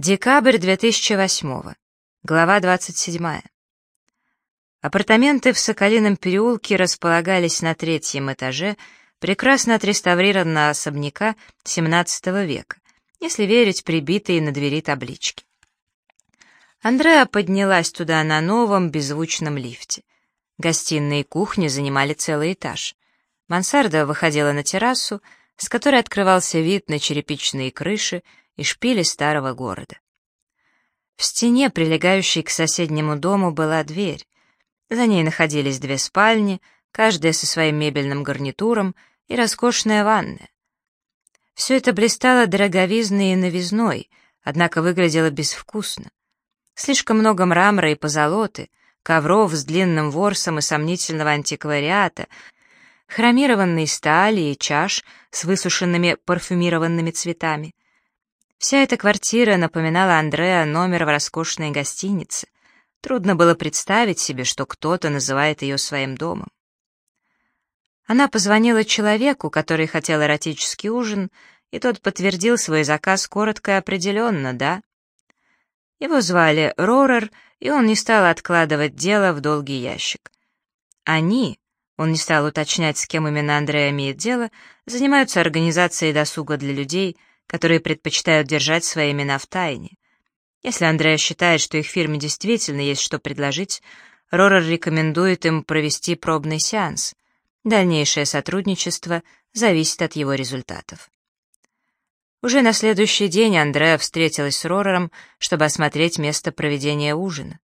Декабрь 2008. Глава 27. Апартаменты в Соколином переулке располагались на третьем этаже прекрасно отреставрированного особняка XVII века, если верить прибитой на двери таблички. Андреа поднялась туда на новом беззвучном лифте. Гостиная и кухня занимали целый этаж. Мансарда выходила на террасу, с которой открывался вид на черепичные крыши и шпили старого города. В стене, прилегающей к соседнему дому, была дверь. За ней находились две спальни, каждая со своим мебельным гарнитуром и роскошная ванная. Все это блистало дороговизной и новизной, однако выглядело безвкусно. Слишком много мрамора и позолоты, ковров с длинным ворсом и сомнительного антиквариата, хромированной стали и чаш с высушенными парфюмированными цветами — Вся эта квартира напоминала Андреа номер в роскошной гостинице. Трудно было представить себе, что кто-то называет ее своим домом. Она позвонила человеку, который хотел эротический ужин, и тот подтвердил свой заказ коротко и определенно «да». Его звали Рорер, и он не стал откладывать дело в долгий ящик. Они, он не стал уточнять, с кем именно Андреа имеет дело, занимаются организацией досуга для людей — которые предпочитают держать свои имена в тайне. Если Андреа считает, что их фирме действительно есть что предложить, Рорер рекомендует им провести пробный сеанс. Дальнейшее сотрудничество зависит от его результатов. Уже на следующий день Андреа встретилась с Рорером, чтобы осмотреть место проведения ужина.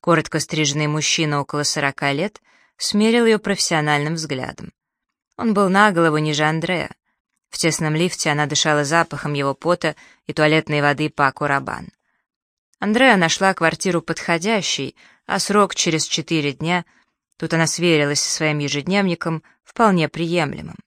Коротко стриженный мужчина около сорока лет смерил ее профессиональным взглядом. Он был на голову ниже Андреа. В тесном лифте она дышала запахом его пота и туалетной воды Пако Рабан. Андреа нашла квартиру подходящей, а срок через четыре дня, тут она сверилась со своим ежедневником, вполне приемлемым.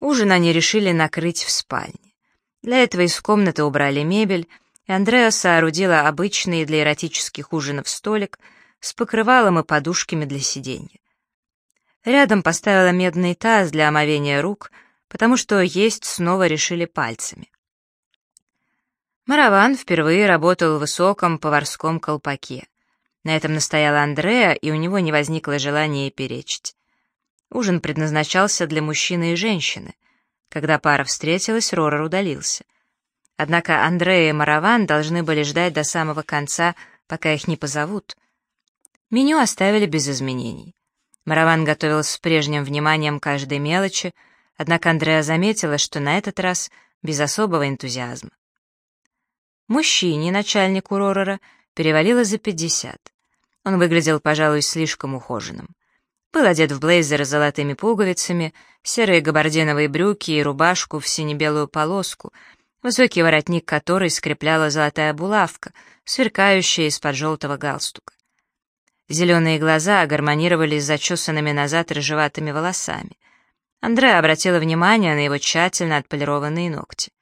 Ужин они решили накрыть в спальне. Для этого из комнаты убрали мебель, и Андреа соорудила обычный для эротических ужинов столик с покрывалом и подушками для сиденья. Рядом поставила медный таз для омовения рук, потому что есть снова решили пальцами. Мараван впервые работал в высоком поварском колпаке. На этом настояла Андреа, и у него не возникло желания перечить. Ужин предназначался для мужчины и женщины. Когда пара встретилась, Ророр удалился. Однако Андрея и Мараван должны были ждать до самого конца, пока их не позовут. Меню оставили без изменений. Мараван готовил с прежним вниманием каждой мелочи, однако Андреа заметила, что на этот раз без особого энтузиазма. Мужчине, начальнику Ророра, перевалило за пятьдесят. Он выглядел, пожалуй, слишком ухоженным. Был одет в блейзер с золотыми пуговицами, серые габардиновые брюки и рубашку в сине-белую полоску, высокий воротник которой скрепляла золотая булавка, сверкающая из-под желтого галстука. Зеленые глаза гармонировали с зачесанными назад рыжеватыми волосами. Андреа обратила внимание на его тщательно отполированные ногти.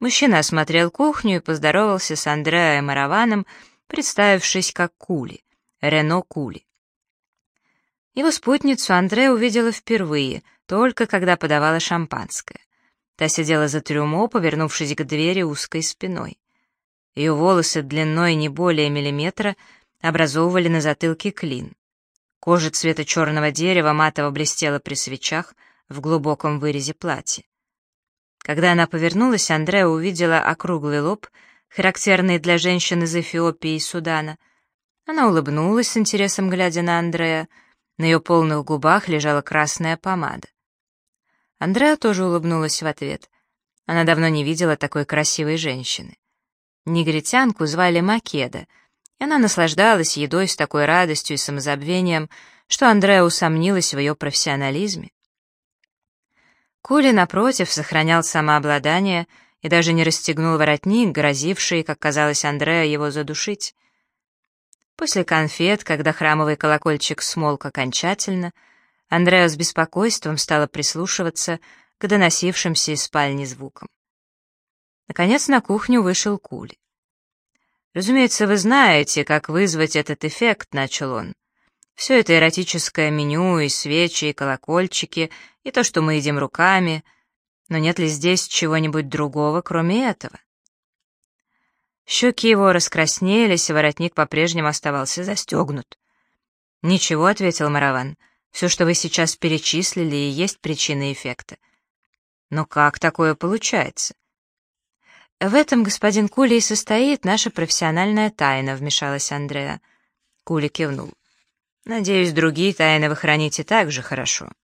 Мужчина осмотрел кухню и поздоровался с Андреа и Мараваном, представившись как Кули, Рено Кули. Его спутницу Андре увидела впервые, только когда подавала шампанское. Та сидела за трюмо, повернувшись к двери узкой спиной. Ее волосы длиной не более миллиметра — образовывали на затылке клин. Кожа цвета черного дерева матово блестела при свечах в глубоком вырезе платья. Когда она повернулась, Андреа увидела округлый лоб, характерный для женщин из Эфиопии и Судана. Она улыбнулась с интересом, глядя на Андреа. На ее полных губах лежала красная помада. Андреа тоже улыбнулась в ответ. Она давно не видела такой красивой женщины. Негритянку звали Македа — и она наслаждалась едой с такой радостью и самозабвением, что Андреа усомнилась в ее профессионализме. Кули, напротив, сохранял самообладание и даже не расстегнул воротник, грозивший, как казалось Андреа, его задушить. После конфет, когда храмовый колокольчик смолк окончательно, Андреа с беспокойством стала прислушиваться к доносившимся из спальни звукам. Наконец на кухню вышел Кули. «Разумеется, вы знаете, как вызвать этот эффект», — начал он. «Все это эротическое меню, и свечи, и колокольчики, и то, что мы едим руками. Но нет ли здесь чего-нибудь другого, кроме этого?» Щеки его раскраснелись, и воротник по-прежнему оставался застегнут. «Ничего», — ответил Мараван, — «все, что вы сейчас перечислили, и есть причины эффекта». «Но как такое получается?» «В этом, господин Кули, и состоит наша профессиональная тайна», — вмешалась Андреа. Кули кивнул. «Надеюсь, другие тайны вы храните так же хорошо».